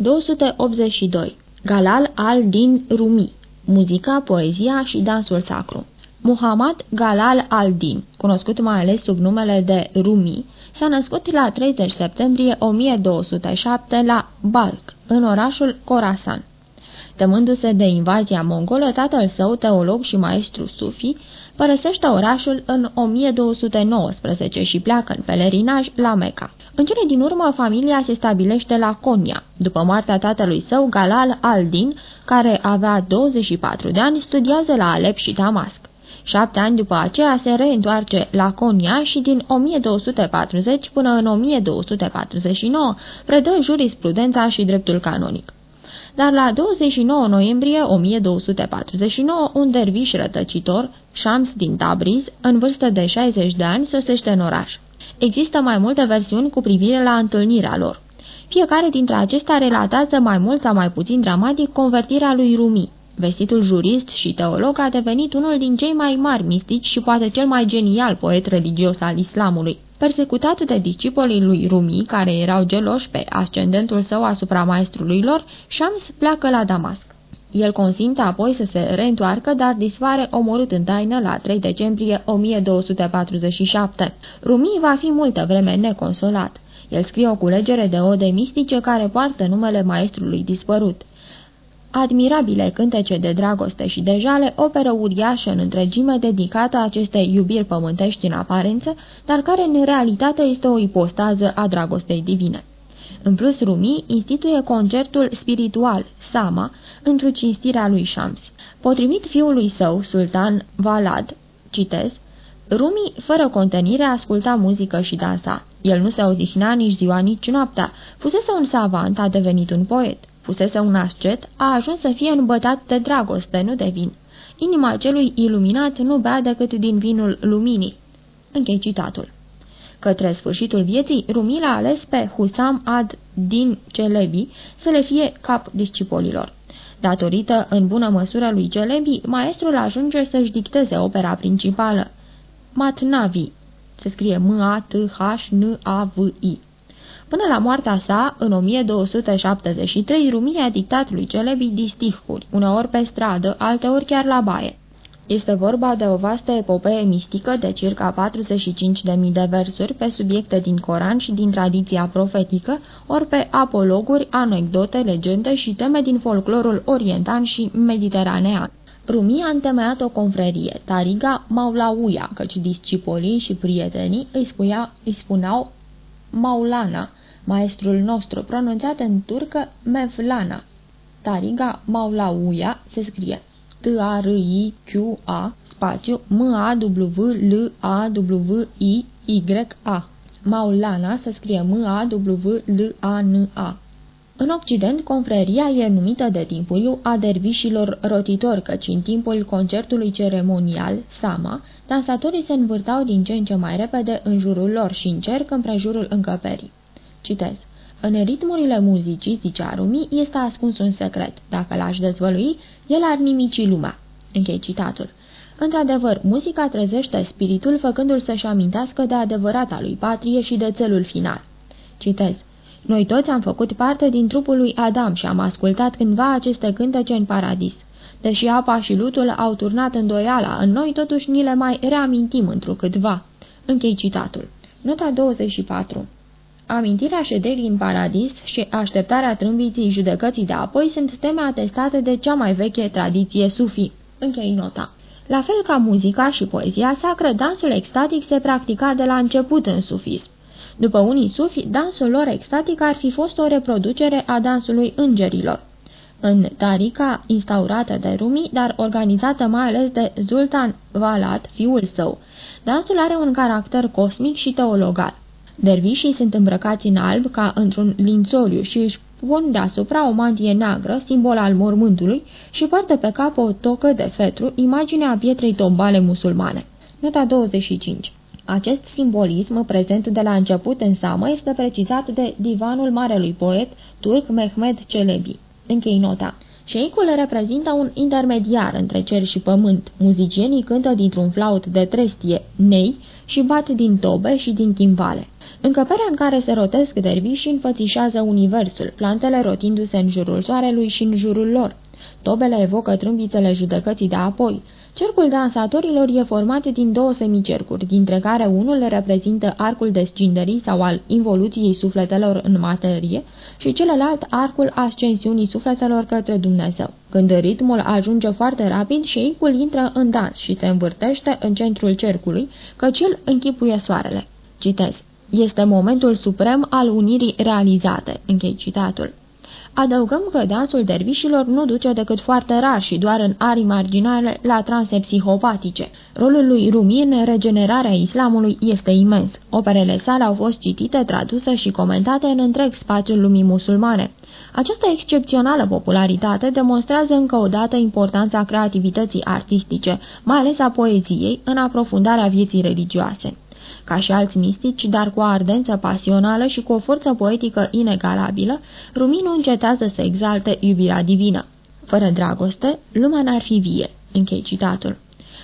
282. Galal al-Din Rumi Muzica, poezia și dansul sacru Muhammad Galal al-Din, cunoscut mai ales sub numele de Rumi, s-a născut la 30 septembrie 1207 la Balk, în orașul Khorasan. Temându-se de invazia mongolă, tatăl său, teolog și maestru sufi, părăsește orașul în 1219 și pleacă în pelerinaj la Mecca. În cele din urmă, familia se stabilește la Konya. După moartea tatălui său, Galal al-Din, care avea 24 de ani, studiază la Alep și Damasc. Șapte ani după aceea se reîntoarce la Konya și din 1240 până în 1249 predă jurisprudența și dreptul canonic dar la 29 noiembrie 1249 un derviș rătăcitor, Shams din Tabriz, în vârstă de 60 de ani, sosește în oraș. Există mai multe versiuni cu privire la întâlnirea lor. Fiecare dintre acestea relatează mai mult sau mai puțin dramatic convertirea lui Rumi. Vestitul jurist și teolog a devenit unul din cei mai mari mistici și poate cel mai genial poet religios al islamului. Persecutat de discipolii lui Rumi, care erau geloși pe ascendentul său asupra maestrului lor, Shams pleacă la Damasc. El consimte apoi să se reîntoarcă, dar dispare omorât în taină la 3 decembrie 1247. Rumi va fi multă vreme neconsolat. El scrie o culegere de ode mistice care poartă numele maestrului dispărut. Admirabile cântece de dragoste și de jale, operă uriașă în întregime dedicată acestei iubiri pământești în aparență, dar care în realitate este o ipostază a dragostei divine. În plus, Rumi instituie concertul spiritual, Sama, într-o cinstirea lui Shams. Potrivit fiului său, sultan Valad, citez, Rumi, fără contenire, asculta muzică și dansa. El nu se odihnea nici ziua, nici noaptea. Fusese un savant, a devenit un poet. Fusese un ascet, a ajuns să fie îmbătat de dragoste, nu de vin. Inima celui iluminat nu bea decât din vinul luminii. Închei citatul. Către sfârșitul vieții, Rumi l-a ales pe Husam ad din Celebi să le fie cap discipolilor. Datorită în bună măsură lui Celebi, maestrul ajunge să-și dicteze opera principală. Matnavi se scrie M-A-T-H-N-A-V-I. Până la moartea sa, în 1273, Rumi a dictat lui Celebi distihuri, uneori pe stradă, alteori chiar la baie. Este vorba de o vastă epopee mistică de circa 45.000 de versuri pe subiecte din Coran și din tradiția profetică, ori pe apologuri, anecdote, legende și teme din folclorul oriental și mediteranean. Rumi a întemeiat o confrerie, Tariga Maulauia, căci discipolii și prietenii îi, spunea, îi spuneau Maulana, maestrul nostru, pronunțat în turcă Mevlana. Tariga Maulauia se scrie T-A-R-I-Q-A, spațiu M-A-W-L-A-W-I-Y-A. Maulana se scrie M-A-W-L-A-N-A. În Occident, confreria e numită de timpuriu a dervișilor rotitori, căci în timpul concertului ceremonial, Sama, dansatorii se învârtau din ce în ce mai repede în jurul lor și în cerc împrejurul încăperii. Citez. În ritmurile muzicii, zice Arumi, este ascuns un secret. Dacă l-aș dezvălui, el ar nimici lumea. Închei citatul. Într-adevăr, muzica trezește spiritul făcându-l să-și amintească de adevărata lui patrie și de țelul final. Citez. Noi toți am făcut parte din trupul lui Adam și am ascultat cândva aceste cântece în paradis. Deși apa și lutul au turnat îndoiala, în noi totuși ni le mai reamintim întrucâtva. Închei citatul. Nota 24 Amintirea șederii în paradis și așteptarea trâmbiții judecății de apoi sunt teme atestate de cea mai veche tradiție sufi. Închei nota. La fel ca muzica și poezia sacră, dansul extatic se practica de la început în sufism. După unii sufi, dansul lor extatic ar fi fost o reproducere a dansului îngerilor. În Tarica, instaurată de Rumi, dar organizată mai ales de Zultan Valat, fiul său, dansul are un caracter cosmic și teologal. Dervișii sunt îmbrăcați în alb ca într-un lințoliu și își pun deasupra o mantie neagră, simbol al mormântului, și poartă pe cap o tocă de fetru, imaginea pietrei tombale musulmane. Nota 25 acest simbolism, prezent de la început în samă, este precizat de divanul marelui poet turc Mehmed Celebi. Închei nota. Șeicul reprezintă un intermediar între cer și pământ. Muzicienii cântă dintr-un flaut de trestie, nei, și bat din tobe și din chimbale. Încăperea în care se rotesc dervișii înfățișează universul, plantele rotindu-se în jurul soarelui și în jurul lor. Tobele evocă trâmbițele judecății de apoi. Cercul dansatorilor e format din două semicercuri, dintre care unul reprezintă arcul descinderii sau al involuției sufletelor în materie și celălalt arcul ascensiunii sufletelor către Dumnezeu. Când ritmul ajunge foarte rapid, șeicul intră în dans și se învârtește în centrul cercului, căci el închipuie soarele. Citez. Este momentul suprem al unirii realizate. Închei citatul. Adăugăm că dansul dervișilor nu duce decât foarte rar și doar în arii marginale la transe psihopatice. Rolul lui Rumi în regenerarea islamului este imens. Operele sale au fost citite, traduse și comentate în întreg spațiul lumii musulmane. Această excepțională popularitate demonstrează încă o dată importanța creativității artistice, mai ales a poeziei, în aprofundarea vieții religioase. Ca și alți mistici, dar cu o ardență pasională și cu o forță poetică inegalabilă, Rumi nu încetează să exalte iubirea divină. Fără dragoste, lumea n-ar fi vie. Închei citatul.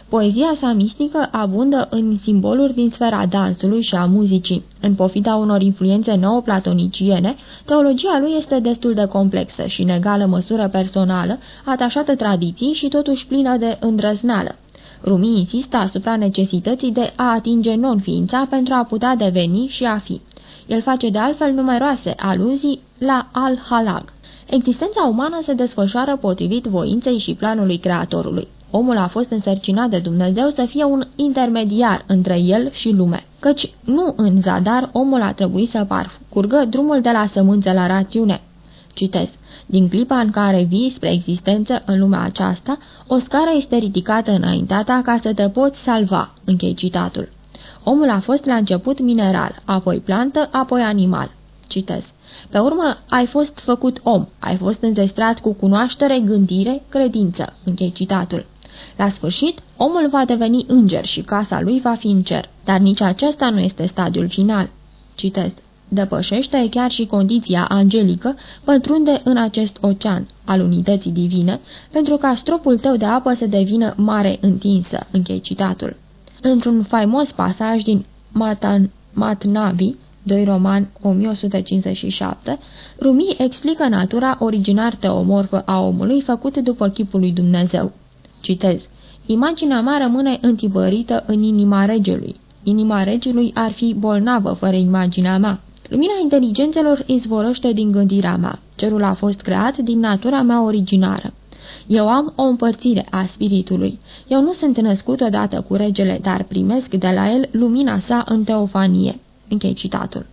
Poezia sa mistică abundă în simboluri din sfera dansului și a muzicii. În pofida unor influențe neoplatoniciene, teologia lui este destul de complexă și în egală măsură personală, atașată tradiției și totuși plină de îndrăzneală. Rumi insistă asupra necesității de a atinge non-ființa pentru a putea deveni și a fi. El face de altfel numeroase aluzii la al-halag. Existența umană se desfășoară potrivit voinței și planului Creatorului. Omul a fost însărcinat de Dumnezeu să fie un intermediar între el și lume, căci nu în zadar omul a trebuit să parcurgă drumul de la sămânță la rațiune. Citez. Din clipa în care vii spre existență în lumea aceasta, o scară este ridicată înaintea ta ca să te poți salva. Închei citatul. Omul a fost la început mineral, apoi plantă, apoi animal. Citez. Pe urmă, ai fost făcut om, ai fost înzestrat cu cunoaștere, gândire, credință. Închei citatul. La sfârșit, omul va deveni înger și casa lui va fi în cer, dar nici acesta nu este stadiul final. Citez depășește chiar și condiția angelică, pătrunde în acest ocean al unității divine, pentru ca stropul tău de apă să devină mare întinsă, închei citatul. Într-un faimos pasaj din Matan, Matnavi, 2 roman 1157, Rumi explică natura originar teomorfă a omului făcut după chipul lui Dumnezeu. Citez. Imaginea mea rămâne întibărită în inima regelui. Inima regelui ar fi bolnavă fără imaginea mea. Lumina inteligențelor izvorăște din gândirea mea. Cerul a fost creat din natura mea originară. Eu am o împărțire a spiritului. Eu nu sunt născut odată cu regele, dar primesc de la el lumina sa în teofanie. Închei citatul.